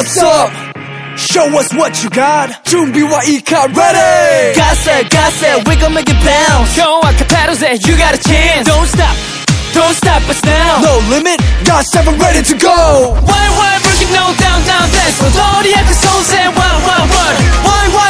what's up Show us what you got 준비와 이카 ready Got it, got it, we gon' make it bounce Go acapella, say you got a chance Don't stop, don't stop us now No limit got seven ready to go Why, why, breaking no down, down, dance 너 너리의 그 손세, what, what, what Why, why,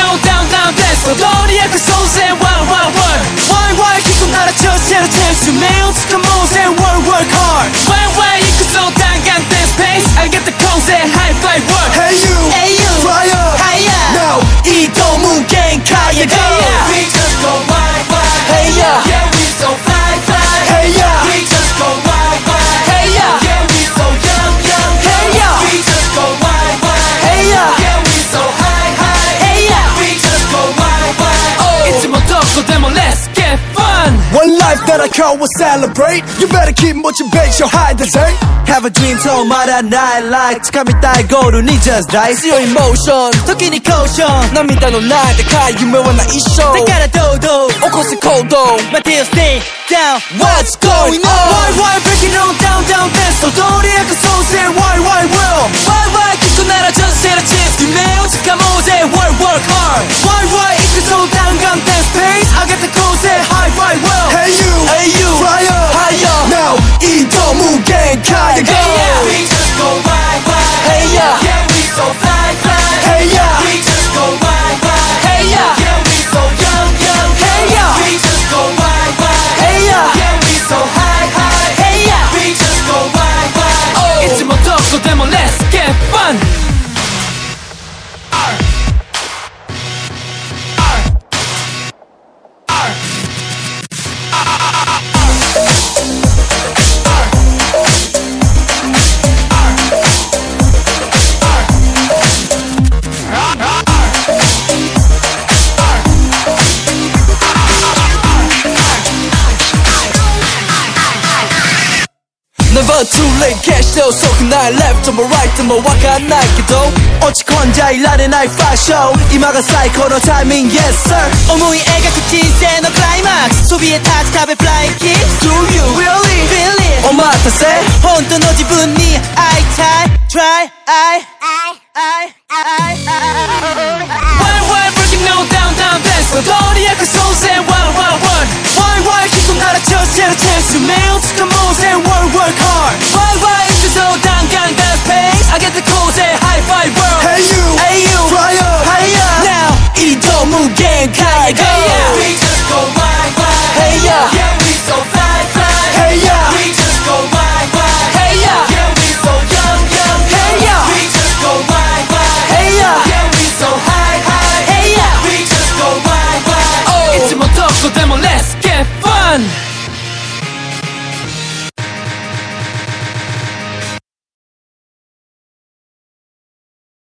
no down down dance for glory and soul say wow wow wow why why keep on out of chance chance to melt come on say work work hard. life that I call will celebrate. You better keep what you base your high desire Have a dream so much that night like. 직감이 따위 고르니 just die. See your emotion 토끼니 caution. 난 믿어 너 나의 대가 유명한 나 이쇼 내가라 도도 Of course it's cold though. My dear stay down What's going on? Why why breaking on down down dance So don't react so say why why will, Why why? but too late can't still so can I left or my right to my walk I night though 어찌 혼자 일하는 나의 fashion 이마가 no 타이밍 yes sir. 어머이 애가 그 진세의 클라이막스 소비의 타지탑의 flying kiss Do you really feel it? 엄마 탓에 혼돈 어지분니 I try try I Hey you